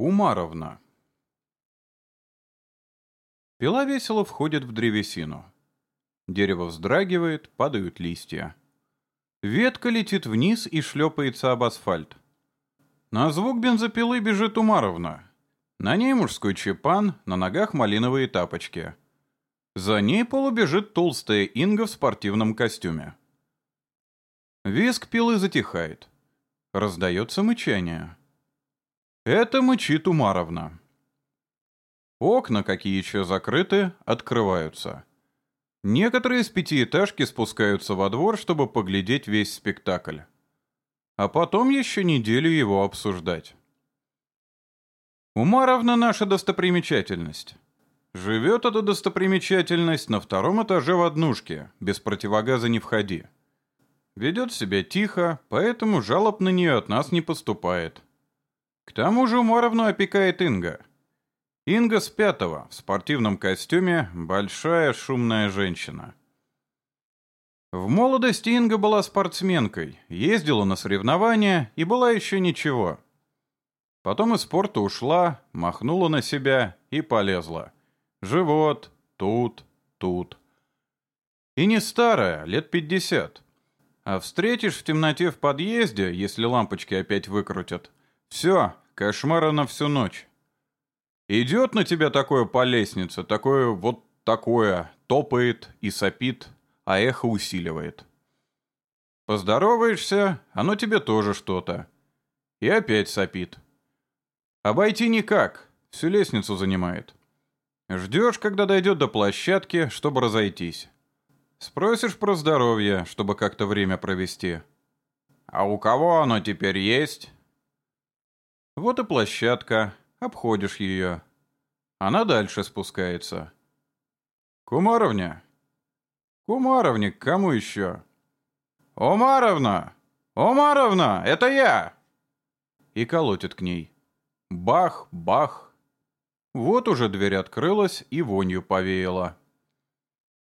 Умаровна. Пила весело входит в древесину. Дерево вздрагивает, падают листья. Ветка летит вниз и шлепается об асфальт. На звук бензопилы бежит Умаровна. На ней мужской чепан, на ногах малиновые тапочки. За ней полубежит толстая Инга в спортивном костюме. Виск пилы затихает. Раздается мычание. Это мычит Умаровна. Окна, какие еще закрыты, открываются. Некоторые из пятиэтажки спускаются во двор, чтобы поглядеть весь спектакль. А потом еще неделю его обсуждать. Умаровна наша достопримечательность. Живет эта достопримечательность на втором этаже в однушке, без противогаза не входи. Ведет себя тихо, поэтому жалоб на нее от нас не поступает. К тому же Умаровну опекает Инга. Инга с пятого, в спортивном костюме, большая шумная женщина. В молодости Инга была спортсменкой, ездила на соревнования и была еще ничего. Потом из спорта ушла, махнула на себя и полезла. Живот, тут, тут. И не старая, лет пятьдесят. А встретишь в темноте в подъезде, если лампочки опять выкрутят. Все, Кошмара на всю ночь. Идет на тебя такое по лестнице, такое вот такое, топает и сопит, а эхо усиливает. Поздороваешься, оно тебе тоже что-то. И опять сопит. Обойти никак, всю лестницу занимает. Ждешь, когда дойдет до площадки, чтобы разойтись. Спросишь про здоровье, чтобы как-то время провести. А у кого оно теперь есть? Вот и площадка, обходишь ее. Она дальше спускается. Кумаровня? Кумаровне, к кому еще? Умаровна! Умаровна, это я! И колотит к ней. Бах, бах. Вот уже дверь открылась и вонью повеяла.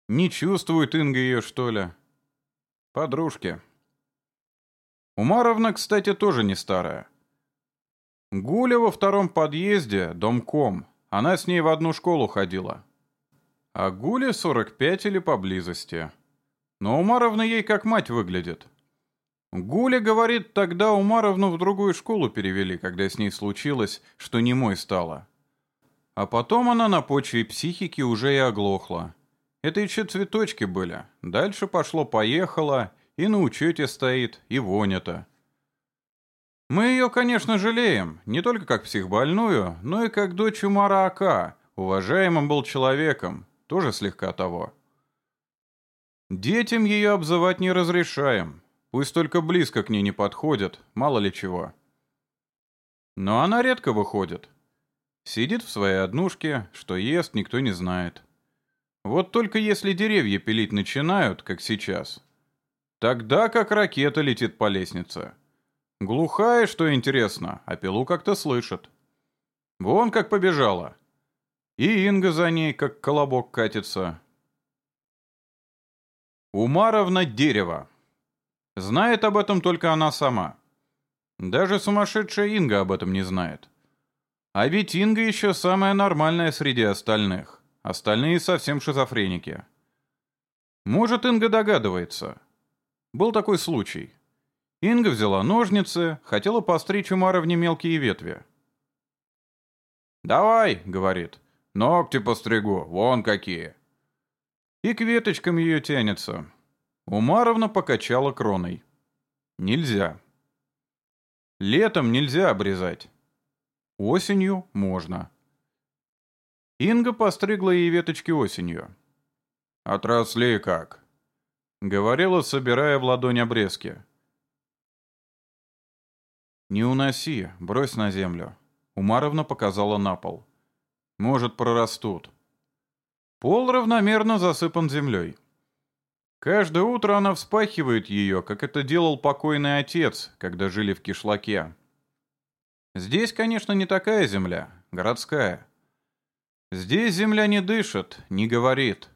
Не чувствует Инга ее, что ли? Подружки. Умаровна, кстати, тоже не старая. Гуля во втором подъезде, домком. Она с ней в одну школу ходила. А Гуле 45 или поблизости. Но Умаровна ей как мать выглядит. Гуля говорит, тогда Умаровну в другую школу перевели, когда с ней случилось, что немой стала. А потом она на почве психики уже и оглохла. Это еще цветочки были. Дальше пошло-поехало, и на учете стоит, и вонято. Мы ее, конечно, жалеем, не только как психбольную, но и как дочь Умара Ака, уважаемым был человеком, тоже слегка того. Детям ее обзывать не разрешаем, пусть только близко к ней не подходят, мало ли чего. Но она редко выходит. Сидит в своей однушке, что ест, никто не знает. Вот только если деревья пилить начинают, как сейчас, тогда как ракета летит по лестнице. Глухая, что интересно, а пилу как-то слышит. Вон как побежала. И Инга за ней, как колобок, катится. Умаровна дерево. Знает об этом только она сама. Даже сумасшедшая Инга об этом не знает. А ведь Инга еще самая нормальная среди остальных. Остальные совсем шизофреники. Может, Инга догадывается. Был такой случай. Инга взяла ножницы, хотела постричь у Маровни мелкие ветви. «Давай», — говорит, — «ногти постригу, вон какие». И к веточкам ее тянется. Умаровна покачала кроной. «Нельзя». Летом нельзя обрезать. Осенью можно. Инга постригла ей веточки осенью. «Отросли как?» — говорила, собирая в ладонь обрезки. «Не уноси, брось на землю». Умаровна показала на пол. «Может, прорастут». Пол равномерно засыпан землей. Каждое утро она вспахивает ее, как это делал покойный отец, когда жили в кишлаке. Здесь, конечно, не такая земля, городская. Здесь земля не дышит, не говорит.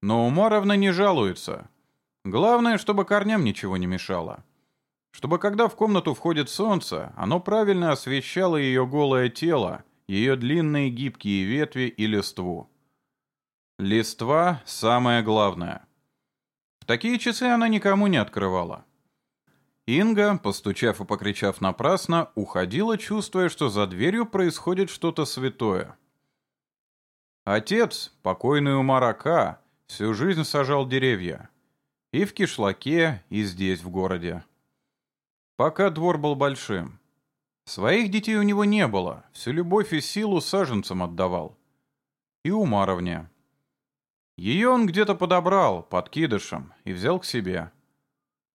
Но Умаровна не жалуется. Главное, чтобы корням ничего не мешало. Чтобы когда в комнату входит солнце, оно правильно освещало ее голое тело, ее длинные гибкие ветви и листву. Листва — самое главное. В такие часы она никому не открывала. Инга, постучав и покричав напрасно, уходила, чувствуя, что за дверью происходит что-то святое. Отец, покойный у Марака, всю жизнь сажал деревья. И в Кишлаке, и здесь, в городе. Пока двор был большим. Своих детей у него не было, всю любовь и силу саженцам отдавал. И Умаровне. Ее он где-то подобрал, подкидышем, и взял к себе.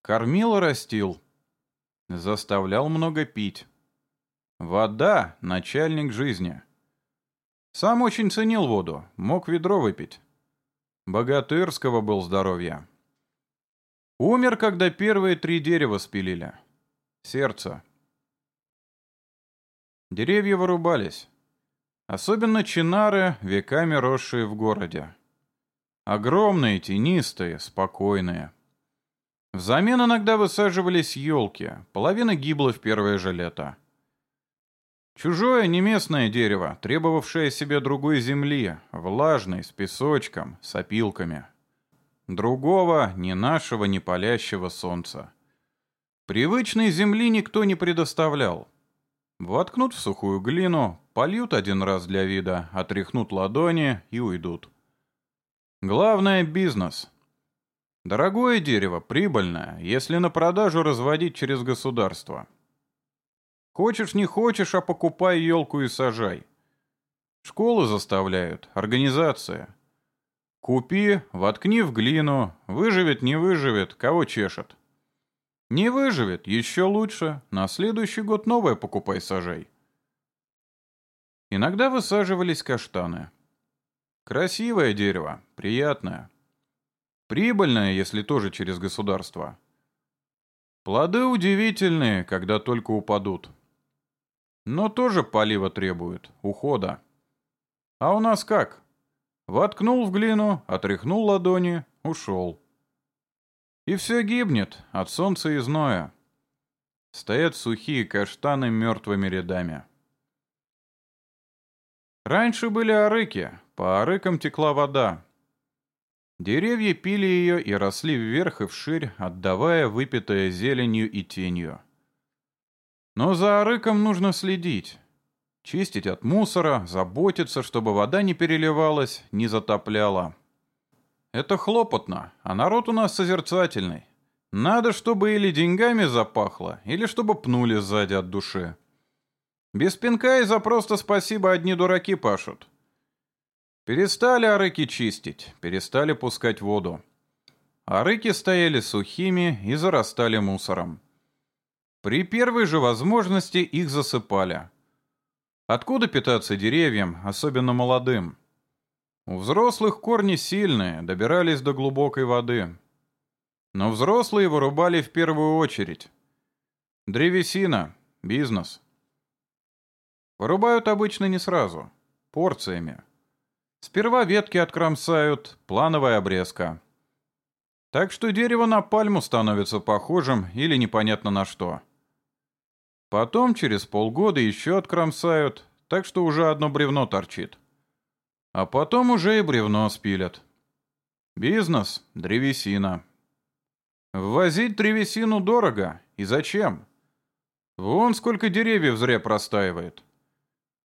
Кормил и растил. Заставлял много пить. Вода — начальник жизни. Сам очень ценил воду, мог ведро выпить. Богатырского был здоровья. Умер, когда первые три дерева спилили. Сердце. Деревья вырубались. Особенно чинары, веками росшие в городе. Огромные, тенистые, спокойные. Взамен иногда высаживались елки, половина гибла в первое же лето. Чужое, не местное дерево, требовавшее себе другой земли, влажной, с песочком, с опилками. Другого, ни нашего, ни палящего солнца. Привычной земли никто не предоставлял. Воткнут в сухую глину, польют один раз для вида, отряхнут ладони и уйдут. Главное — бизнес. Дорогое дерево, прибыльное, если на продажу разводить через государство. Хочешь, не хочешь, а покупай елку и сажай. Школы заставляют, организация. Купи, воткни в глину, выживет, не выживет, кого чешет. Не выживет, еще лучше, на следующий год новое покупай, сажай. Иногда высаживались каштаны. Красивое дерево, приятное. Прибыльное, если тоже через государство. Плоды удивительные, когда только упадут. Но тоже полива требуют, ухода. А у нас как? Воткнул в глину, отряхнул ладони, ушел. И все гибнет от солнца и зноя. Стоят сухие каштаны мертвыми рядами. Раньше были арыки, по арыкам текла вода. Деревья пили ее и росли вверх и вширь, отдавая выпитое зеленью и тенью. Но за арыком нужно следить. Чистить от мусора, заботиться, чтобы вода не переливалась, не затопляла. Это хлопотно, а народ у нас созерцательный. Надо, чтобы или деньгами запахло, или чтобы пнули сзади от души. Без пинка и за просто спасибо одни дураки пашут. Перестали арыки чистить, перестали пускать воду. Арыки стояли сухими и зарастали мусором. При первой же возможности их засыпали. Откуда питаться деревьям, особенно молодым? У взрослых корни сильные, добирались до глубокой воды. Но взрослые вырубали в первую очередь. Древесина, бизнес. Вырубают обычно не сразу, порциями. Сперва ветки откромсают, плановая обрезка. Так что дерево на пальму становится похожим или непонятно на что. Потом через полгода еще откромсают, так что уже одно бревно торчит. А потом уже и бревно спилят. Бизнес, древесина. Ввозить древесину дорого. И зачем? Вон сколько деревьев зря простаивает.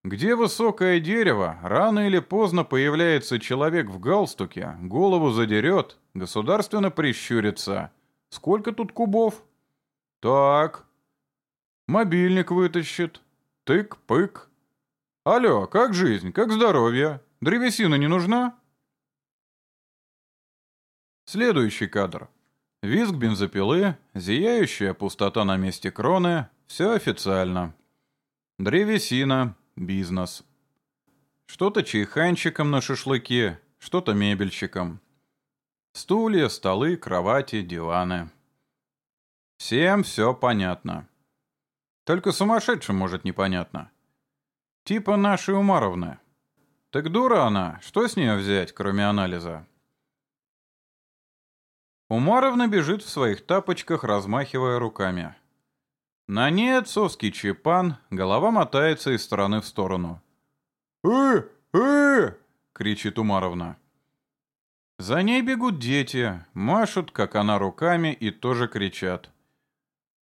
Где высокое дерево, рано или поздно появляется человек в галстуке, голову задерет, государственно прищурится. Сколько тут кубов? Так. Мобильник вытащит. Тык-пык. Алло, как жизнь, как здоровье? Древесина не нужна? Следующий кадр. Визг бензопилы, зияющая пустота на месте кроны. Все официально. Древесина, Бизнес. Что-то чайханщиком на шашлыке, что-то мебельщиком. Стулья, столы, кровати, диваны. Всем все понятно. Только сумасшедшим может непонятно. Типа нашей Умаровны. Так дура она, что с нее взять, кроме анализа? Умаровна бежит в своих тапочках, размахивая руками. На ней отцовский чепан, голова мотается из стороны в сторону. «Э! Э!» — кричит Умаровна. За ней бегут дети, машут, как она, руками и тоже кричат.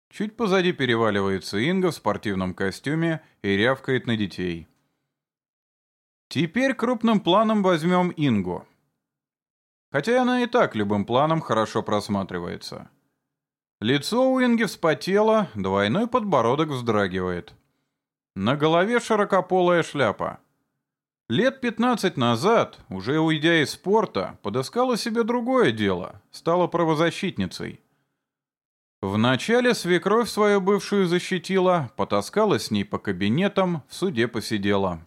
Чуть позади переваливается Инга в спортивном костюме и рявкает на детей. Теперь крупным планом возьмем Ингу. Хотя она и так любым планом хорошо просматривается. Лицо у Инги вспотело, двойной подбородок вздрагивает. На голове широкополая шляпа. Лет 15 назад, уже уйдя из спорта, подыскала себе другое дело, стала правозащитницей. Вначале свекровь свою бывшую защитила, потаскала с ней по кабинетам, в суде посидела.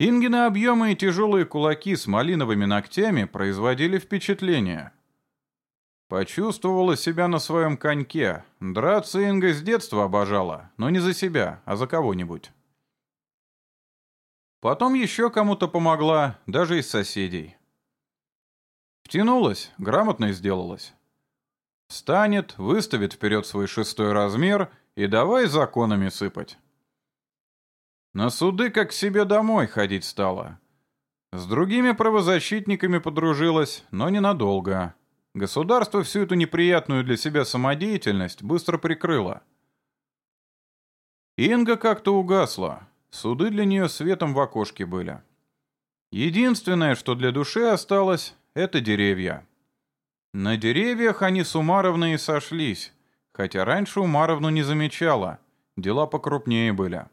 Ингины объемы и тяжелые кулаки с малиновыми ногтями производили впечатление. Почувствовала себя на своем коньке. Драться Инга с детства обожала, но не за себя, а за кого-нибудь. Потом еще кому-то помогла, даже из соседей. Втянулась, грамотно сделалась. Встанет, выставит вперед свой шестой размер и давай законами сыпать. На суды как к себе домой ходить стала. С другими правозащитниками подружилась, но ненадолго. Государство всю эту неприятную для себя самодеятельность быстро прикрыло. Инга как-то угасла. Суды для нее светом в окошке были. Единственное, что для души осталось, это деревья. На деревьях они с Умаровной и сошлись, хотя раньше Умаровну не замечала, дела покрупнее были.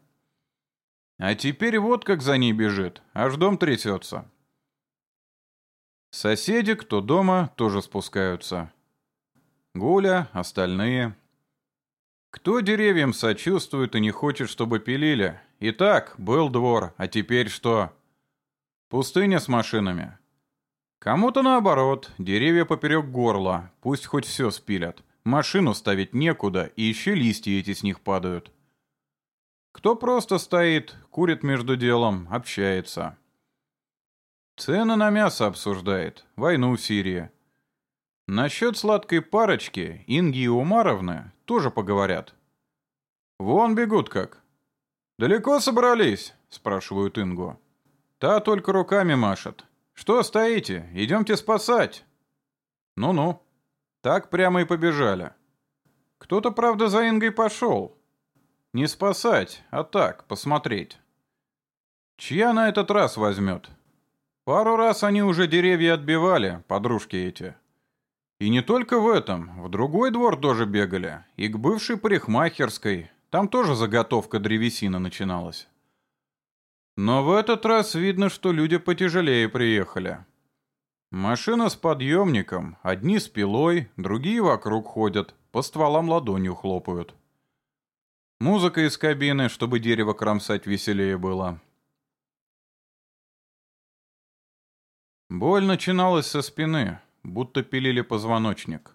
А теперь вот как за ней бежит, аж дом трясется. Соседи, кто дома, тоже спускаются. Гуля, остальные. Кто деревьям сочувствует и не хочет, чтобы пилили, Итак, был двор, а теперь что? Пустыня с машинами. Кому-то наоборот, деревья поперек горла, пусть хоть все спилят. Машину ставить некуда, и еще листья эти с них падают. Кто просто стоит, курит между делом, общается. Цены на мясо обсуждает, войну в Сирии. Насчет сладкой парочки, Инги и Умаровны, тоже поговорят. Вон бегут как. «Далеко собрались?» — спрашивают Ингу. Та только руками машет. «Что стоите? Идемте спасать!» «Ну-ну». Так прямо и побежали. Кто-то, правда, за Ингой пошел. Не спасать, а так, посмотреть. Чья на этот раз возьмет? Пару раз они уже деревья отбивали, подружки эти. И не только в этом, в другой двор тоже бегали, и к бывшей парикмахерской, там тоже заготовка древесины начиналась. Но в этот раз видно, что люди потяжелее приехали. Машина с подъемником, одни с пилой, другие вокруг ходят, по стволам ладонью хлопают. Музыка из кабины, чтобы дерево кромсать веселее было. Боль начиналась со спины, будто пилили позвоночник.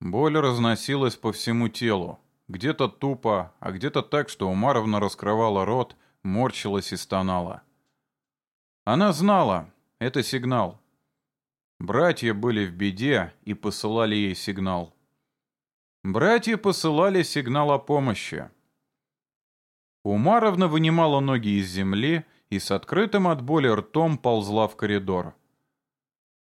Боль разносилась по всему телу. Где-то тупо, а где-то так, что Умаровна раскрывала рот, морщилась и стонала. Она знала, это сигнал. Братья были в беде и посылали ей сигнал. Братья посылали сигнал о помощи. Умаровна вынимала ноги из земли и с открытым от боли ртом ползла в коридор.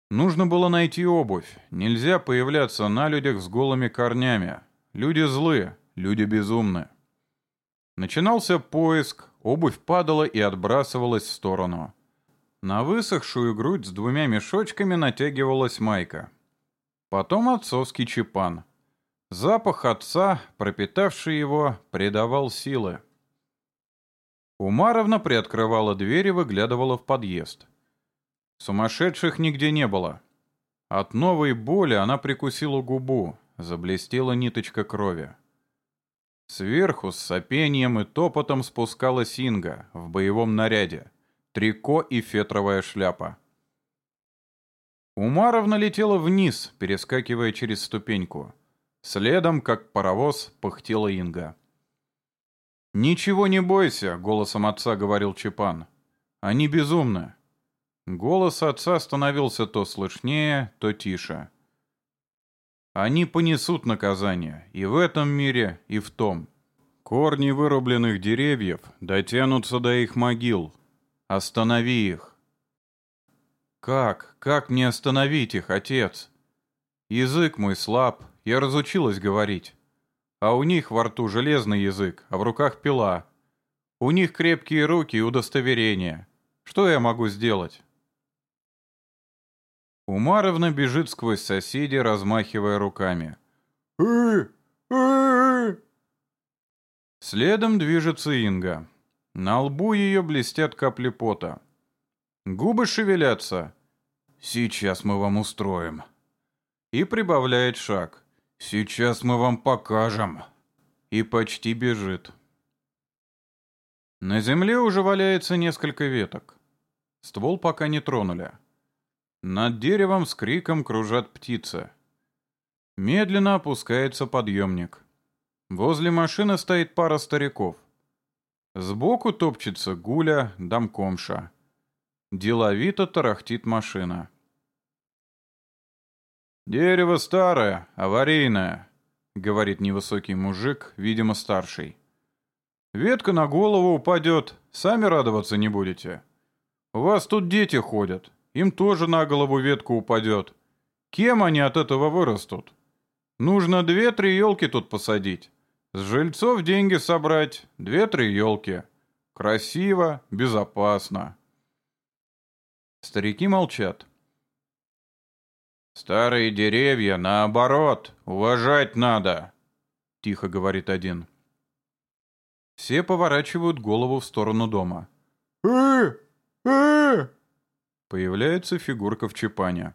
Нужно было найти обувь. Нельзя появляться на людях с голыми корнями. Люди злые, Люди безумны. Начинался поиск, обувь падала и отбрасывалась в сторону. На высохшую грудь с двумя мешочками натягивалась майка. Потом отцовский чепан. Запах отца, пропитавший его, придавал силы. Умаровна приоткрывала дверь и выглядывала в подъезд. Сумасшедших нигде не было. От новой боли она прикусила губу, заблестела ниточка крови. Сверху с сопением и топотом спускалась Инга в боевом наряде, трико и фетровая шляпа. Умаровна летела вниз, перескакивая через ступеньку. Следом, как паровоз, пыхтела Инга. «Ничего не бойся», — голосом отца говорил Чепан. «Они безумны». Голос отца становился то слышнее, то тише. Они понесут наказание и в этом мире, и в том. Корни вырубленных деревьев дотянутся до их могил. Останови их. Как? Как мне остановить их, отец? Язык мой слаб, я разучилась говорить. А у них во рту железный язык, а в руках пила. У них крепкие руки и удостоверения. Что я могу сделать? Умаровна бежит сквозь соседей, размахивая руками. Следом движется Инга. На лбу ее блестят капли пота. Губы шевелятся. «Сейчас мы вам устроим». И прибавляет шаг. «Сейчас мы вам покажем». И почти бежит. На земле уже валяется несколько веток. Ствол пока не тронули. Над деревом с криком кружат птицы. Медленно опускается подъемник. Возле машины стоит пара стариков. Сбоку топчется Гуля, домкомша. Деловито тарахтит машина. «Дерево старое, аварийное», — говорит невысокий мужик, видимо, старший. «Ветка на голову упадет, сами радоваться не будете. У вас тут дети ходят, им тоже на голову ветку упадет. Кем они от этого вырастут? Нужно две-три елки тут посадить. С жильцов деньги собрать, две-три елки. Красиво, безопасно». Старики молчат. «Старые деревья, наоборот, уважать надо», — тихо говорит один. Все поворачивают голову в сторону дома. э э Появляется фигурка в чепане.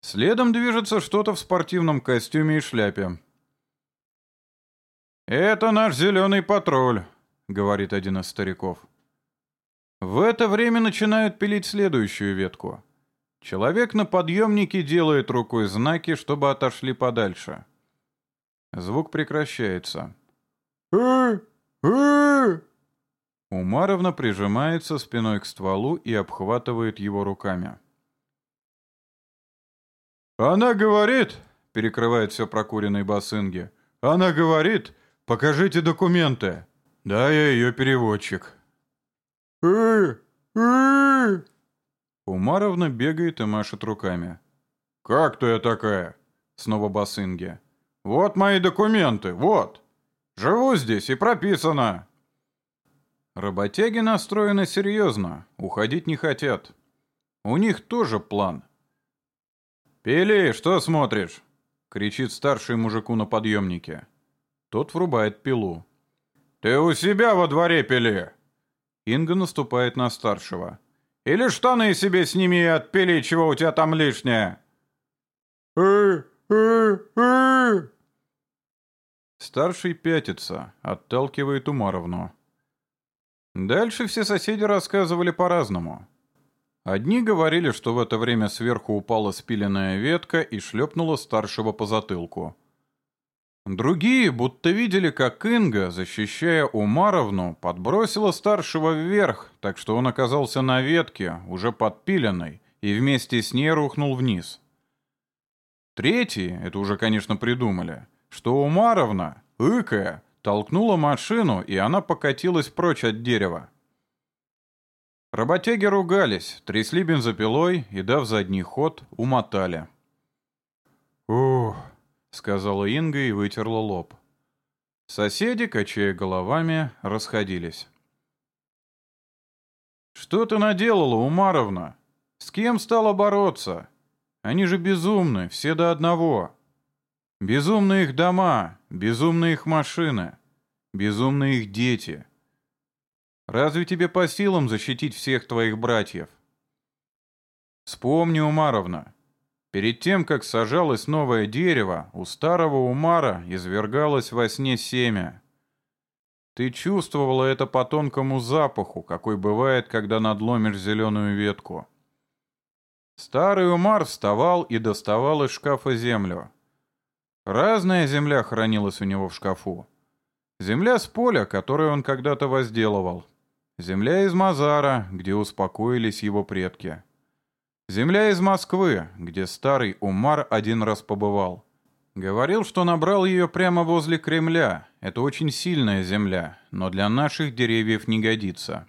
Следом движется что-то в спортивном костюме и шляпе. «Это наш зеленый патруль», — говорит один из стариков. В это время начинают пилить следующую ветку. Человек на подъемнике делает рукой знаки, чтобы отошли подальше. Звук прекращается. Умаровна прижимается спиной к стволу и обхватывает его руками. «Она говорит», — перекрывает все прокуренный бас Инги, «она говорит, покажите документы». «Да, я ее переводчик». Умаровна бегает и машет руками. «Как ты такая?» Снова басынги. «Вот мои документы, вот! Живу здесь и прописано!» Работяги настроены серьезно, уходить не хотят. У них тоже план. «Пили, что смотришь?» — кричит старший мужику на подъемнике. Тот врубает пилу. «Ты у себя во дворе пили!» Инга наступает на старшего. Или штаны себе сними и отпили, чего у тебя там лишнее. Старший пятится, отталкивает Умаровну. Дальше все соседи рассказывали по-разному. Одни говорили, что в это время сверху упала спиленная ветка и шлепнула старшего по затылку. Другие будто видели, как Инга, защищая Умаровну, подбросила старшего вверх, так что он оказался на ветке, уже подпиленной, и вместе с ней рухнул вниз. Третьи, это уже, конечно, придумали, что Умаровна, ыкая, толкнула машину, и она покатилась прочь от дерева. Работяги ругались, трясли бензопилой и, дав задний ход, умотали. «Ух!» Сказала Инга и вытерла лоб. Соседи, качая головами, расходились. «Что ты наделала, Умаровна? С кем стала бороться? Они же безумны, все до одного. Безумны их дома, безумны их машины, безумны их дети. Разве тебе по силам защитить всех твоих братьев? Вспомни, Умаровна, Перед тем, как сажалось новое дерево, у старого Умара извергалось во сне семя. Ты чувствовала это по тонкому запаху, какой бывает, когда надломишь зеленую ветку. Старый Умар вставал и доставал из шкафа землю. Разная земля хранилась у него в шкафу. Земля с поля, которую он когда-то возделывал. Земля из Мазара, где успокоились его предки. Земля из Москвы, где старый Умар один раз побывал. Говорил, что набрал ее прямо возле Кремля. Это очень сильная земля, но для наших деревьев не годится.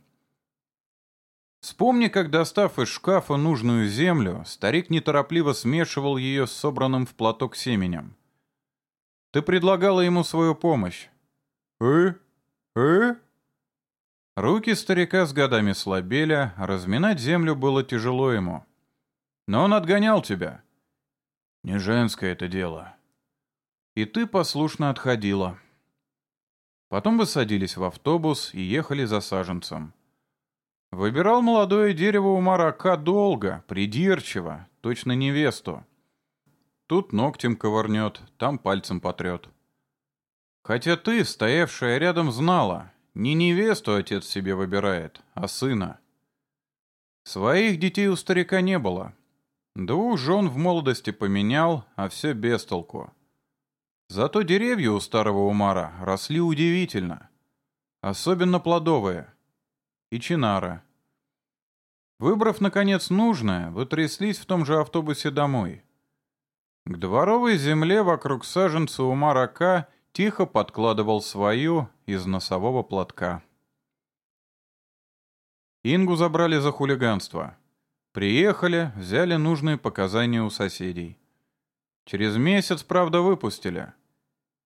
Вспомни, как, достав из шкафа нужную землю, старик неторопливо смешивал ее с собранным в платок семенем. Ты предлагала ему свою помощь. «Э? Э?» Руки старика с годами слабели, разминать землю было тяжело ему. Но он отгонял тебя. Не женское это дело. И ты послушно отходила. Потом вы садились в автобус и ехали за саженцем. Выбирал молодое дерево у марака долго, придирчиво, точно невесту. Тут ногтем ковырнет, там пальцем потрет. Хотя ты, стоявшая рядом, знала, не невесту отец себе выбирает, а сына. Своих детей у старика не было. Двух жен в молодости поменял, а все без толку. Зато деревья у старого Умара росли удивительно. Особенно плодовые. И чинара. Выбрав, наконец, нужное, вы тряслись в том же автобусе домой. К дворовой земле вокруг саженца Умара К тихо подкладывал свою из носового платка. Ингу забрали за хулиганство. Приехали, взяли нужные показания у соседей. Через месяц, правда, выпустили.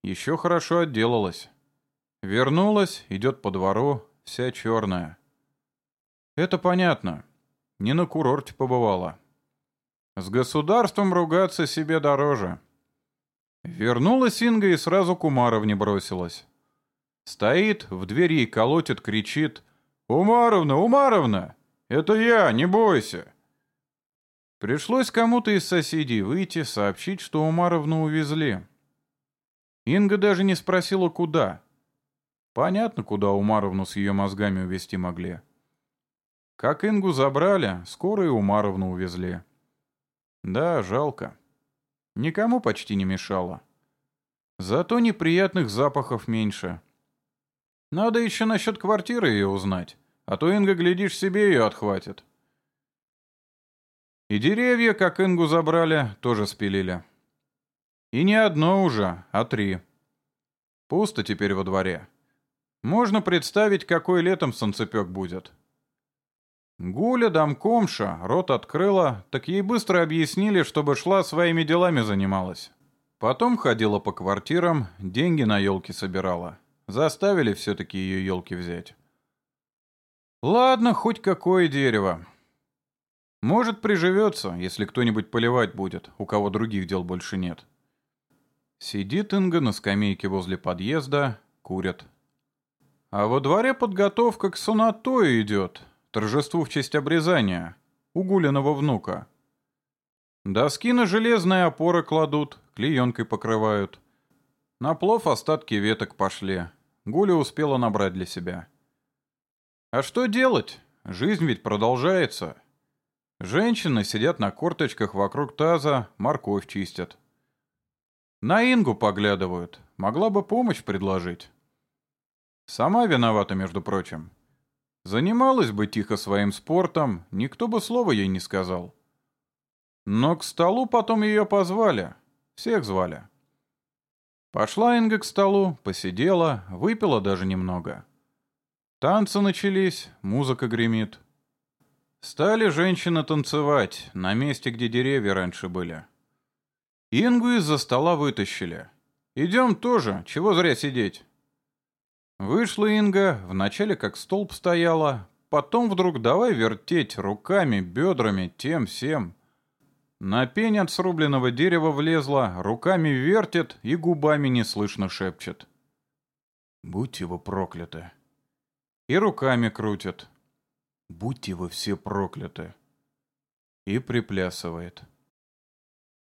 Еще хорошо отделалась. Вернулась, идет по двору, вся черная. Это понятно. Не на курорте побывала. С государством ругаться себе дороже. Вернулась Инга и сразу к Умаровне бросилась. Стоит, в двери колотит, кричит. «Умаровна, Умаровна! Это я, не бойся!» Пришлось кому-то из соседей выйти, сообщить, что Умаровну увезли. Инга даже не спросила, куда. Понятно, куда Умаровну с ее мозгами увезти могли. Как Ингу забрали, скоро и Умаровну увезли. Да, жалко. Никому почти не мешало. Зато неприятных запахов меньше. Надо еще насчет квартиры ее узнать, а то Инга, глядишь, себе ее отхватит. И деревья, как Ингу забрали, тоже спилили. И не одно уже, а три. Пусто теперь во дворе. Можно представить, какой летом солнцепек будет. Гуля, домкомша, рот открыла, так ей быстро объяснили, чтобы шла своими делами занималась. Потом ходила по квартирам, деньги на елки собирала. Заставили все-таки ее елки взять. Ладно, хоть какое дерево. Может, приживется, если кто-нибудь поливать будет, у кого других дел больше нет. Сидит Инга на скамейке возле подъезда, курят. А во дворе подготовка к сонатою идет, торжеству в честь обрезания, у Гулиного внука. Доски на железные опоры кладут, клеенкой покрывают. На плов остатки веток пошли. Гуля успела набрать для себя. А что делать? Жизнь ведь продолжается. Женщины сидят на корточках вокруг таза, морковь чистят. На Ингу поглядывают. Могла бы помощь предложить. Сама виновата, между прочим. Занималась бы тихо своим спортом, никто бы слова ей не сказал. Но к столу потом ее позвали. Всех звали. Пошла Инга к столу, посидела, выпила даже немного. Танцы начались, музыка гремит. Стали женщины танцевать на месте, где деревья раньше были. Ингу из-за стола вытащили. «Идем тоже, чего зря сидеть?» Вышла Инга, вначале как столб стояла, потом вдруг давай вертеть руками, бедрами, тем, всем. На пень от срубленного дерева влезла, руками вертит и губами неслышно шепчет. «Будьте вы прокляты!» И руками крутит. «Будьте вы все прокляты!» И приплясывает.